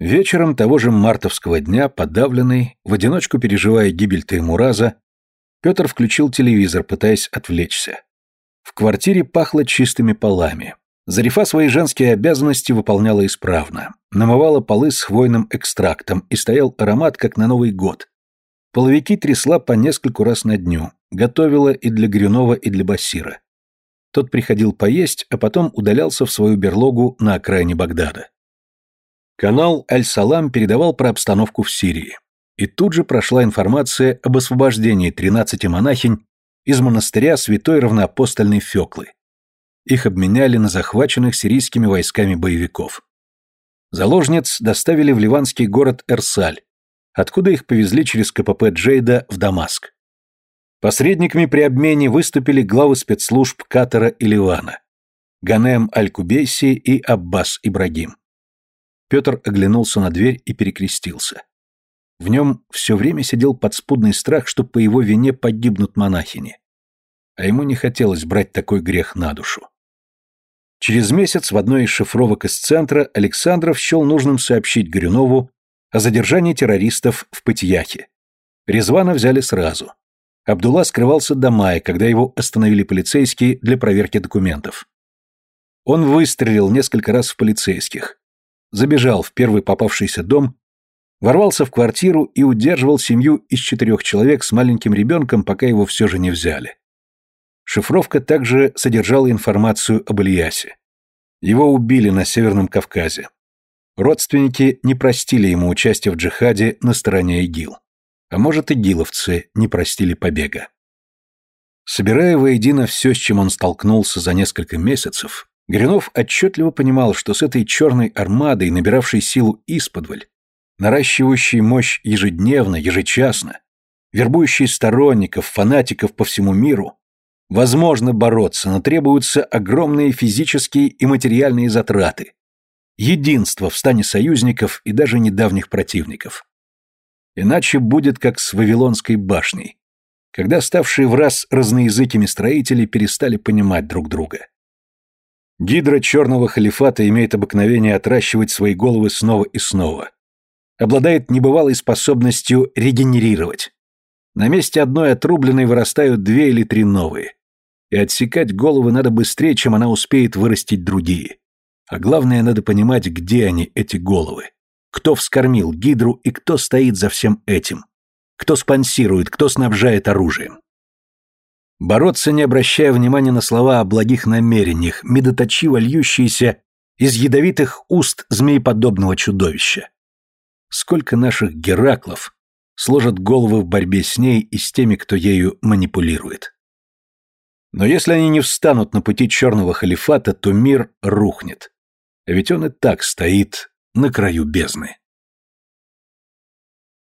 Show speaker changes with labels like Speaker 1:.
Speaker 1: Вечером того же мартовского дня, подавленный, в одиночку переживая гибель Таймураза, Петр включил телевизор, пытаясь отвлечься. В квартире пахло чистыми полами. Зарифа свои женские обязанности выполняла исправно. Намывала полы с хвойным экстрактом, и стоял аромат, как на Новый год. Половики трясла по нескольку раз на дню, готовила и для Грюнова, и для Басира. Тот приходил поесть, а потом удалялся в свою берлогу на окраине Багдада. Канал «Аль-Салам» передавал про обстановку в Сирии. И тут же прошла информация об освобождении 13 монахинь из монастыря святой равноапостольной Феклы. Их обменяли на захваченных сирийскими войсками боевиков. Заложниц доставили в ливанский город Эрсаль, откуда их повезли через КПП Джейда в Дамаск. Посредниками при обмене выступили главы спецслужб Катара и Ливана – Ганем Аль-Кубейси и Аббас Ибрагим. Петр оглянулся на дверь и перекрестился. В нем все время сидел подспудный страх, что по его вине погибнут монахини. А ему не хотелось брать такой грех на душу. Через месяц в одной из шифровок из центра Александров счел нужным сообщить Горюнову о задержании террористов в Патьяхе. Резвана взяли сразу. Абдулла скрывался до мая, когда его остановили полицейские для проверки документов. Он выстрелил несколько раз в полицейских, забежал в первый попавшийся дом, ворвался в квартиру и удерживал семью из четырех человек с маленьким ребенком, пока его все же не взяли. Шифровка также содержала информацию об Ильясе. Его убили на Северном Кавказе. Родственники не простили ему участие в джихаде на стороне ИГИЛ. А может, игиловцы не простили побега. Собирая воедино все, с чем он столкнулся за несколько месяцев, Гринов отчетливо понимал, что с этой черной армадой, набиравшей силу исподволь, наращивающей мощь ежедневно, ежечасно, вербующей сторонников, фанатиков по всему миру, возможно бороться, но требуются огромные физические и материальные затраты. Единство в стане союзников и даже недавних противников. Иначе будет как с Вавилонской башней, когда ставшие в раз разноязыкими строители перестали понимать друг друга. Гидра черного халифата имеет обыкновение отращивать свои головы снова и снова. Обладает небывалой способностью регенерировать. На месте одной отрубленной вырастают две или три новые. И отсекать головы надо быстрее, чем она успеет вырастить другие. А главное, надо понимать, где они, эти головы. Кто вскормил гидру и кто стоит за всем этим. Кто спонсирует, кто снабжает оружием. Бороться, не обращая внимания на слова о благих намерениях, медоточиво льющиеся из ядовитых уст змееподобного чудовища. Сколько наших Гераклов сложат головы в борьбе с ней и с теми, кто ею манипулирует. Но если они не встанут на пути черного халифата, то мир рухнет. Ведь он и так стоит на краю бездны.